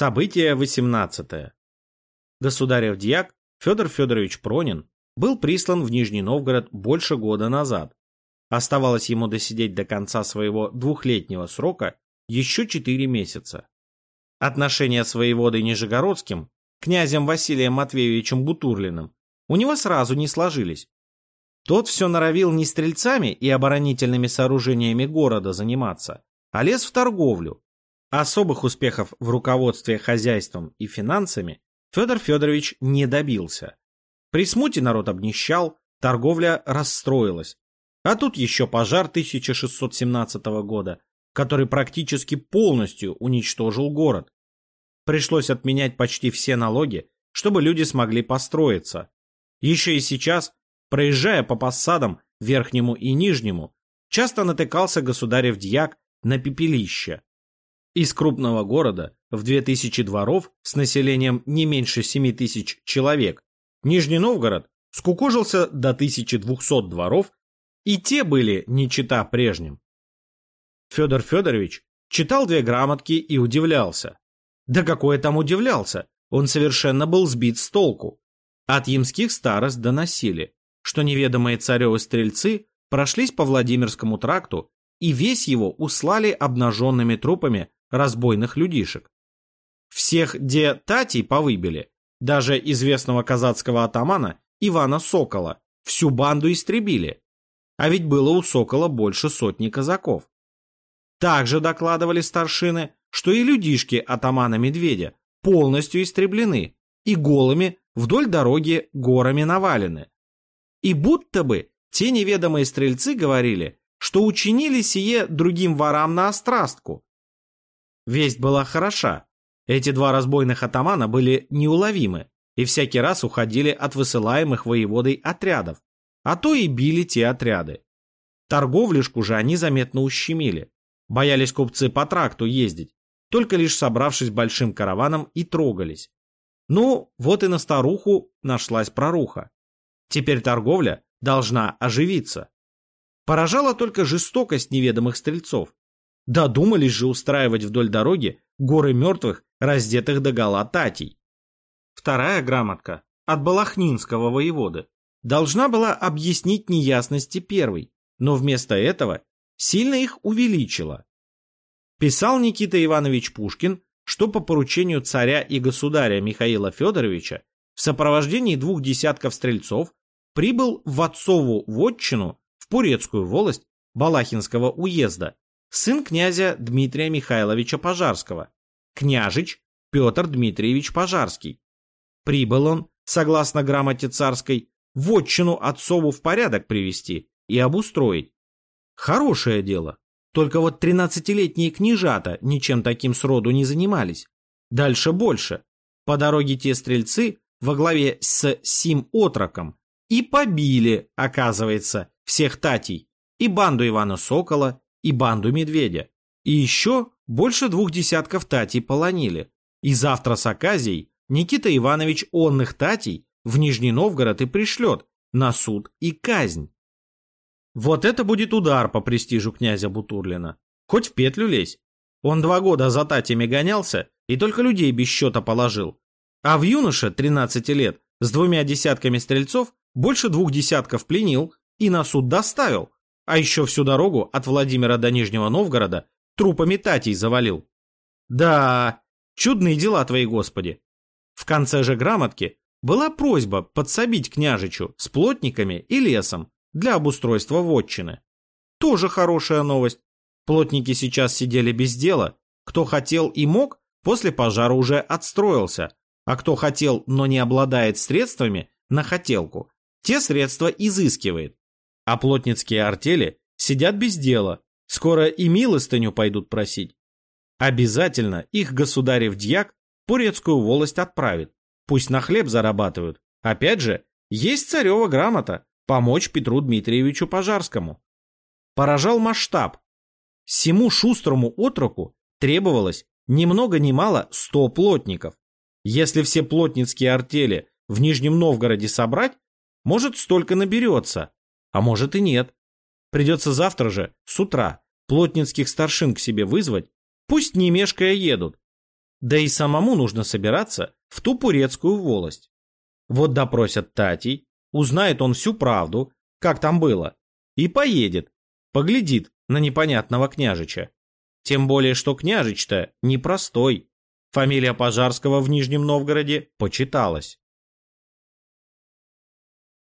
Событие 18. Государев дьяк Федор Федорович Пронин был прислан в Нижний Новгород больше года назад. Оставалось ему досидеть до конца своего двухлетнего срока еще четыре месяца. Отношения с воеводой Нижегородским, князем Василием Матвеевичем Бутурлиным, у него сразу не сложились. Тот все норовил не стрельцами и оборонительными сооружениями города заниматься, а лез в торговлю. Особых успехов в руководстве хозяйством и финансами Федор Федорович не добился. При смуте народ обнищал, торговля расстроилась. А тут еще пожар 1617 года, который практически полностью уничтожил город. Пришлось отменять почти все налоги, чтобы люди смогли построиться. Еще и сейчас, проезжая по посадам верхнему и нижнему, часто натыкался государев дьяк на пепелище. Из крупного города в 2000 дворов с населением не меньше 7 тысяч человек Нижний Новгород скукожился до 1200 дворов, и те были не чита прежним. Федор Федорович читал две грамотки и удивлялся. Да какое там удивлялся, он совершенно был сбит с толку. От ямских старост доносили, что неведомые царевы стрельцы прошлись по Владимирскому тракту и весь его услали обнаженными трупами разбойных людишек. Всех де татей повыбили, даже известного казацкого атамана Ивана Сокола, всю банду истребили. А ведь было у Сокола больше сотни казаков. Также докладывали старшины, что и людишки атамана Медведя полностью истреблены и голыми вдоль дороги горами навалены. И будто бы те неведомые стрельцы говорили, что учинили сие другим ворам на острастку. Весть была хороша. Эти два разбойных атамана были неуловимы и всякий раз уходили от высылаемых воеводой отрядов, а то и били те отряды. Торговлюшку же они заметно ущемили. Боялись купцы по тракту ездить, только лишь собравшись большим караваном и трогались. Ну, вот и на старуху нашлась проруха. Теперь торговля должна оживиться. Поражала только жестокость неведомых стрельцов. Додумались же устраивать вдоль дороги горы мертвых, раздетых до гола татей. Вторая грамотка от Балахнинского воеводы должна была объяснить неясности первой, но вместо этого сильно их увеличила. Писал Никита Иванович Пушкин, что по поручению царя и государя Михаила Федоровича в сопровождении двух десятков стрельцов прибыл в отцову вотчину в Пурецкую волость Балахинского уезда сын князя Дмитрия Михайловича Пожарского, княжич Петр Дмитриевич Пожарский. Прибыл он, согласно грамоте царской, вотчину отцову в порядок привести и обустроить. Хорошее дело. Только вот тринадцатилетние княжата ничем таким сроду не занимались. Дальше больше. По дороге те стрельцы во главе с сим отроком и побили, оказывается, всех татей, и банду Ивана Сокола, и банду Медведя. И еще больше двух десятков татей полонили. И завтра с оказией Никита Иванович онных татей в Нижний Новгород и пришлет на суд и казнь. Вот это будет удар по престижу князя Бутурлина. Хоть в петлю лезь. Он два года за татями гонялся и только людей без счета положил. А в юноше 13 лет с двумя десятками стрельцов больше двух десятков пленил и на суд доставил, а еще всю дорогу от Владимира до Нижнего Новгорода трупами татей завалил. Да, чудные дела твои, Господи. В конце же грамотки была просьба подсобить княжичу с плотниками и лесом для обустройства вотчины. Тоже хорошая новость. Плотники сейчас сидели без дела. Кто хотел и мог, после пожара уже отстроился. А кто хотел, но не обладает средствами, на хотелку, те средства изыскивает. А плотницкие артели сидят без дела. Скоро и милостыню пойдут просить. Обязательно их государев дьяк Порецкую волость отправит. Пусть на хлеб зарабатывают. Опять же, есть царева грамота помочь Петру Дмитриевичу Пожарскому. Поражал масштаб. Всему шустрому отроку требовалось ни много ни мало сто плотников. Если все плотницкие артели в Нижнем Новгороде собрать, может столько наберется, а может и нет. Придется завтра же, с утра, плотницких старшин к себе вызвать, пусть не мешкая едут. Да и самому нужно собираться в ту Пурецкую волость. Вот допросят Татей, узнает он всю правду, как там было, и поедет, поглядит на непонятного княжича. Тем более, что княжич-то непростой. Фамилия Пожарского в Нижнем Новгороде почиталась.